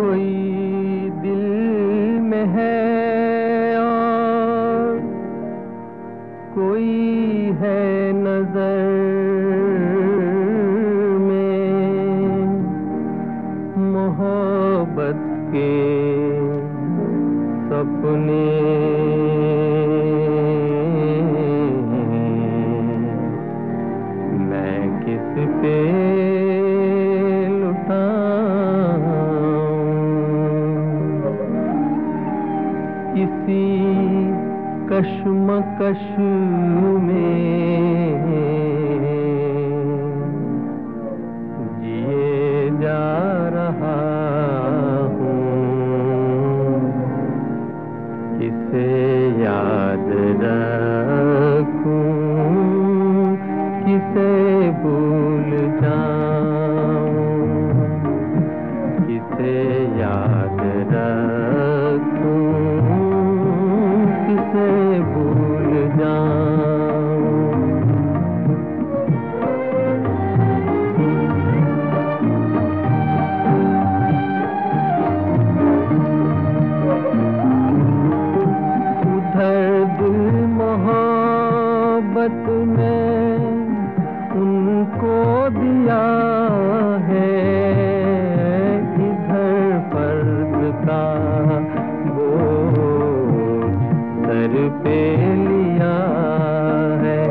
कोई दिल में है कोई है नज़र में मोहब्बत के सपने कश्मकश में। मोहब्बत में उनको दिया है। इधर फ़र्ज़ का बोझ सर पे लिया है।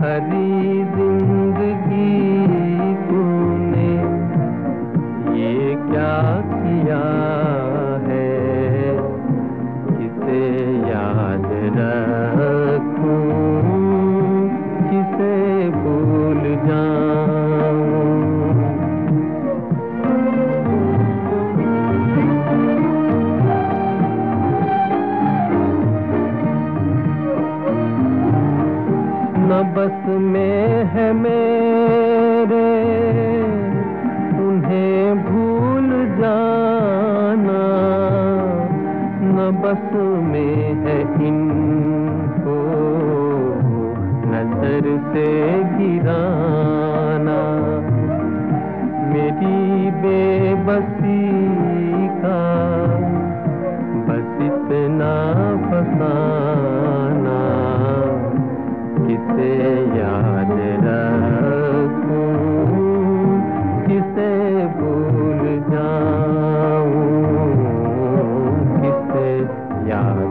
हरी ज़िंदगी तूने ये क्या किया है? किसे याद रखूँ न बस में है मेरे, उन्हें भूल जाना। न बस में है इनको नज़र से गिराना। Jan.